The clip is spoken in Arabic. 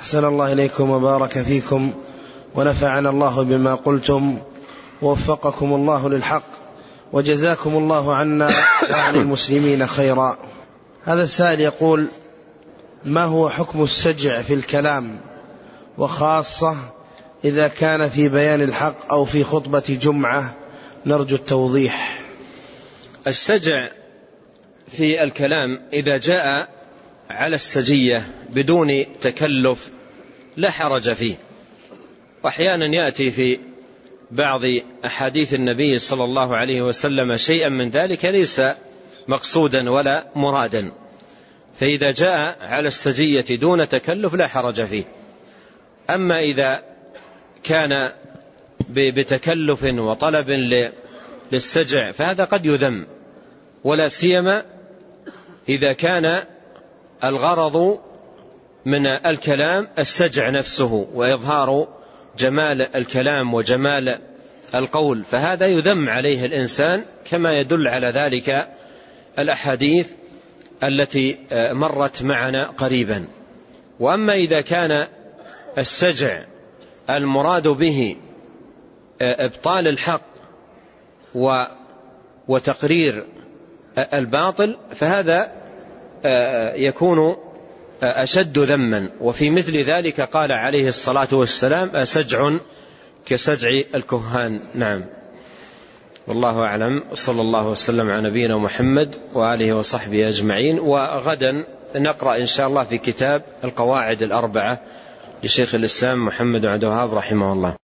أحسن الله إليكم وبارك فيكم ونفعنا الله بما قلتم ووفقكم الله للحق وجزاكم الله عنا وعن المسلمين خيرا. هذا السائل يقول ما هو حكم السجع في الكلام؟ وخاصة إذا كان في بيان الحق أو في خطبة جمعة نرجو التوضيح. السجع في الكلام إذا جاء على السجية بدون تكلف لا حرج فيه. وأحيانا يأتي في بعض أحاديث النبي صلى الله عليه وسلم شيئا من ذلك ليس مقصودا ولا مرادا. فإذا جاء على السجية دون تكلف لا حرج فيه. أما إذا كان بتكلف وطلب للسجع فهذا قد يذم ولا سيما إذا كان الغرض من الكلام السجع نفسه وإظهار جمال الكلام وجمال القول فهذا يذم عليه الإنسان كما يدل على ذلك الأحاديث التي مرت معنا قريبا. وأما إذا كان السجع المراد به إبطال الحق وتقرير الباطل فهذا يكون أشد ذما وفي مثل ذلك قال عليه الصلاة والسلام أسجع كسجع الكهان. نعم. والله أعلم. صلى الله وسلم على نبينا محمد وآله وصحبه أجمعين. وغدا نقرأ إن شاء الله في كتاب القواعد الأربعة لشيخ الإسلام محمد عبد الوهاب رحمه الله.